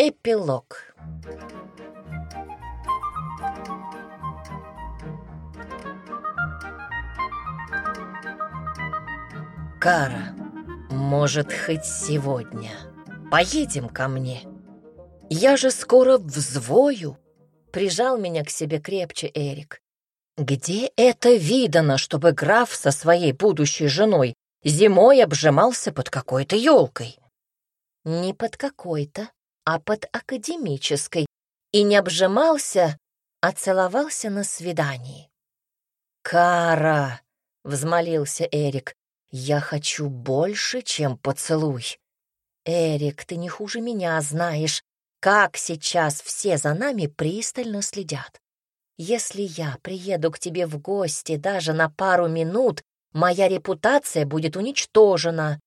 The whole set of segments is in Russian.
Эпилог. Кара, может, хоть сегодня поедем ко мне? Я же скоро взвою. Прижал меня к себе крепче Эрик. Где это видано, чтобы граф со своей будущей женой зимой обжимался под какой-то елкой? Не под какой-то, а под академической. И не обжимался, а целовался на свидании. «Кара!» — взмолился Эрик. «Я хочу больше, чем поцелуй. Эрик, ты не хуже меня знаешь, как сейчас все за нами пристально следят. Если я приеду к тебе в гости даже на пару минут, моя репутация будет уничтожена.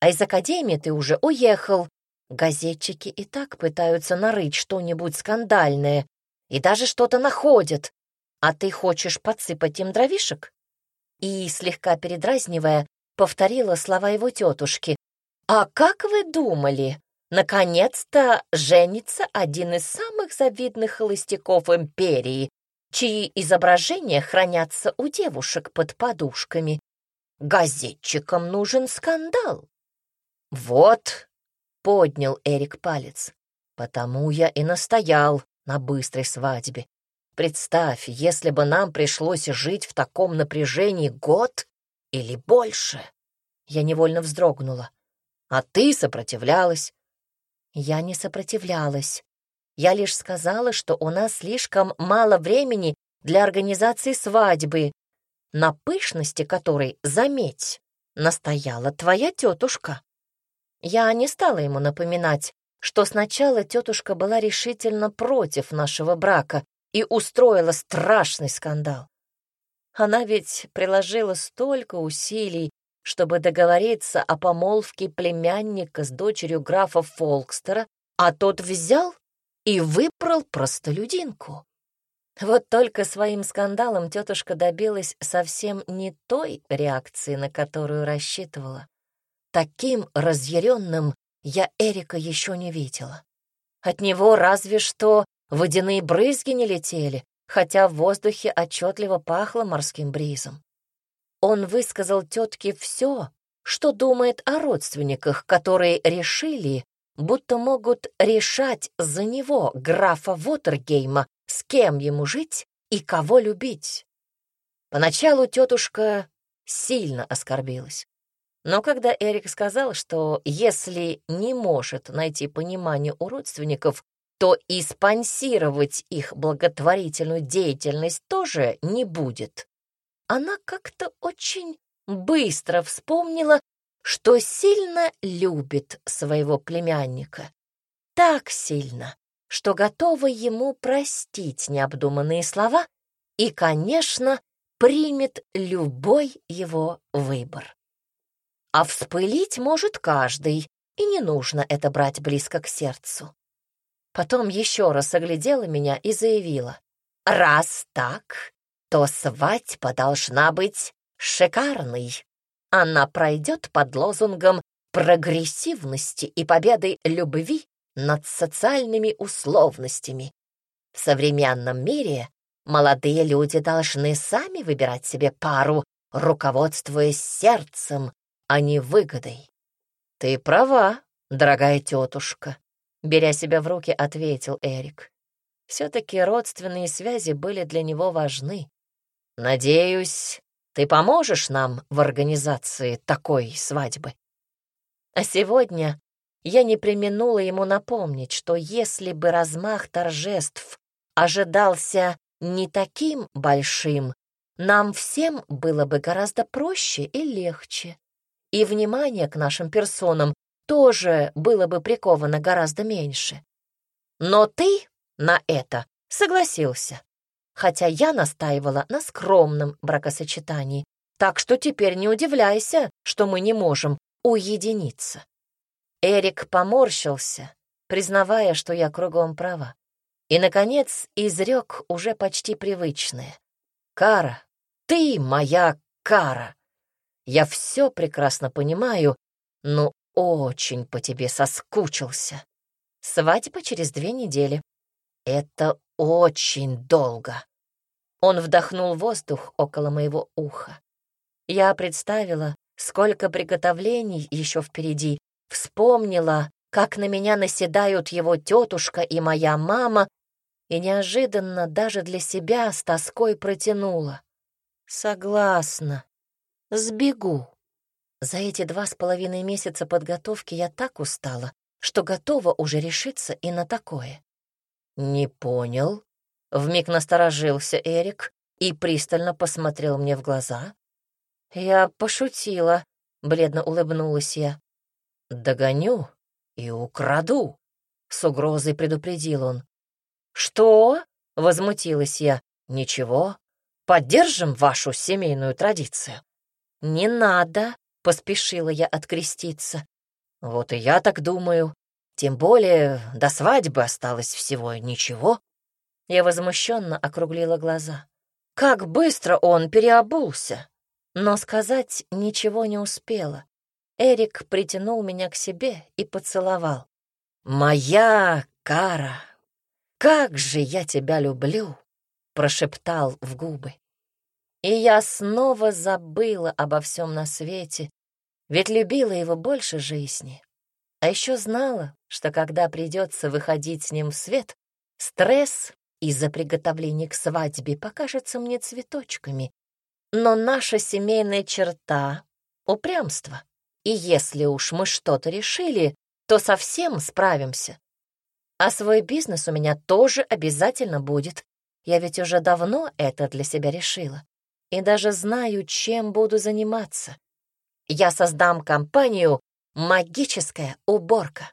А из академии ты уже уехал. Газетчики и так пытаются нарыть что-нибудь скандальное и даже что-то находят. А ты хочешь подсыпать им дровишек?» И, слегка передразнивая, повторила слова его тетушки. «А как вы думали? Наконец-то женится один из самых завидных холостяков империи, чьи изображения хранятся у девушек под подушками. Газетчикам нужен скандал». «Вот», — поднял Эрик палец, — «потому я и настоял на быстрой свадьбе. Представь, если бы нам пришлось жить в таком напряжении год или больше. Я невольно вздрогнула. А ты сопротивлялась. Я не сопротивлялась. Я лишь сказала, что у нас слишком мало времени для организации свадьбы, на пышности которой, заметь, настояла твоя тетушка. Я не стала ему напоминать, что сначала тетушка была решительно против нашего брака и устроила страшный скандал. Она ведь приложила столько усилий, чтобы договориться о помолвке племянника с дочерью графа Фолкстера, а тот взял и выбрал простолюдинку. Вот только своим скандалом тетушка добилась совсем не той реакции, на которую рассчитывала. Таким разъяренным я Эрика еще не видела. От него разве что водяные брызги не летели, хотя в воздухе отчетливо пахло морским бризом. Он высказал тетке все, что думает о родственниках, которые решили, будто могут решать за него графа Вотергейма, с кем ему жить и кого любить. Поначалу тетушка сильно оскорбилась. Но когда Эрик сказал, что если не может найти понимание у родственников, то и спонсировать их благотворительную деятельность тоже не будет. Она как-то очень быстро вспомнила, что сильно любит своего племянника. Так сильно, что готова ему простить необдуманные слова и, конечно, примет любой его выбор. А вспылить может каждый, и не нужно это брать близко к сердцу. Потом еще раз оглядела меня и заявила. «Раз так, то свадьба должна быть шикарной. Она пройдет под лозунгом прогрессивности и победы любви над социальными условностями. В современном мире молодые люди должны сами выбирать себе пару, руководствуясь сердцем, а не выгодой. Ты права, дорогая тетушка. Беря себя в руки, ответил Эрик. Все-таки родственные связи были для него важны. «Надеюсь, ты поможешь нам в организации такой свадьбы?» А сегодня я не применула ему напомнить, что если бы размах торжеств ожидался не таким большим, нам всем было бы гораздо проще и легче. И внимание к нашим персонам тоже было бы приковано гораздо меньше. Но ты на это согласился, хотя я настаивала на скромном бракосочетании, так что теперь не удивляйся, что мы не можем уединиться. Эрик поморщился, признавая, что я кругом права, и, наконец, изрек уже почти привычное. «Кара, ты моя кара! Я все прекрасно понимаю, но очень по тебе соскучился. Свадьба через две недели. Это очень долго. Он вдохнул воздух около моего уха. Я представила, сколько приготовлений еще впереди, вспомнила, как на меня наседают его тетушка и моя мама, и неожиданно даже для себя с тоской протянула. Согласна. Сбегу. За эти два с половиной месяца подготовки я так устала, что готова уже решиться и на такое. «Не понял». Вмиг насторожился Эрик и пристально посмотрел мне в глаза. «Я пошутила», — бледно улыбнулась я. «Догоню и украду», — с угрозой предупредил он. «Что?» — возмутилась я. «Ничего, поддержим вашу семейную традицию». «Не надо», — поспешила я откреститься. «Вот и я так думаю. Тем более до свадьбы осталось всего ничего». Я возмущенно округлила глаза. Как быстро он переобулся! Но сказать ничего не успела. Эрик притянул меня к себе и поцеловал. «Моя Кара, как же я тебя люблю!» — прошептал в губы. И я снова забыла обо всем на свете, ведь любила его больше жизни. А еще знала, что когда придется выходить с ним в свет, стресс из-за приготовления к свадьбе покажется мне цветочками. Но наша семейная черта — упрямство. И если уж мы что-то решили, то совсем справимся. А свой бизнес у меня тоже обязательно будет. Я ведь уже давно это для себя решила и даже знаю, чем буду заниматься. Я создам компанию «Магическая уборка»,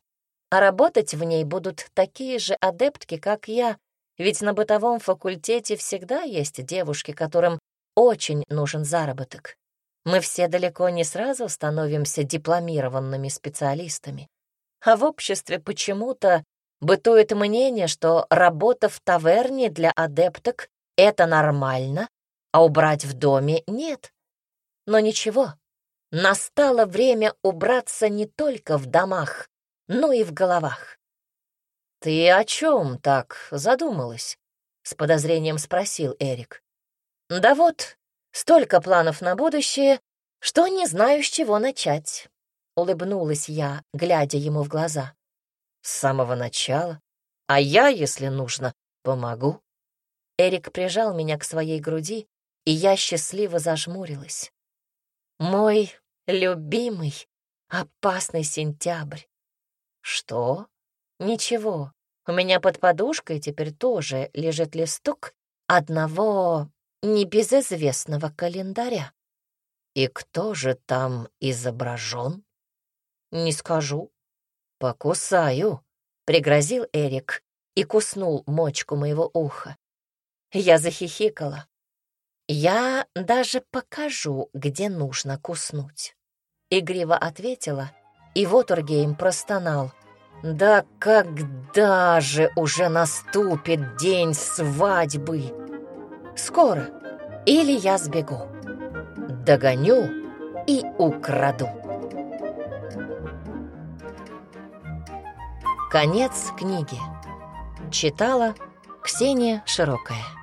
а работать в ней будут такие же адептки, как я, ведь на бытовом факультете всегда есть девушки, которым очень нужен заработок. Мы все далеко не сразу становимся дипломированными специалистами. А в обществе почему-то бытует мнение, что работа в таверне для адепток — это нормально, а убрать в доме нет. Но ничего, настало время убраться не только в домах, но и в головах. «Ты о чем так задумалась?» — с подозрением спросил Эрик. «Да вот, столько планов на будущее, что не знаю, с чего начать», — улыбнулась я, глядя ему в глаза. «С самого начала. А я, если нужно, помогу». Эрик прижал меня к своей груди, и я счастливо зажмурилась. Мой любимый, опасный сентябрь. Что? Ничего, у меня под подушкой теперь тоже лежит листок одного небезызвестного календаря. И кто же там изображен? Не скажу. Покусаю, пригрозил Эрик и куснул мочку моего уха. Я захихикала. «Я даже покажу, где нужно куснуть», — игриво ответила, и Вотергейм простонал. «Да когда же уже наступит день свадьбы?» «Скоро, или я сбегу, догоню и украду». Конец книги. Читала Ксения Широкая.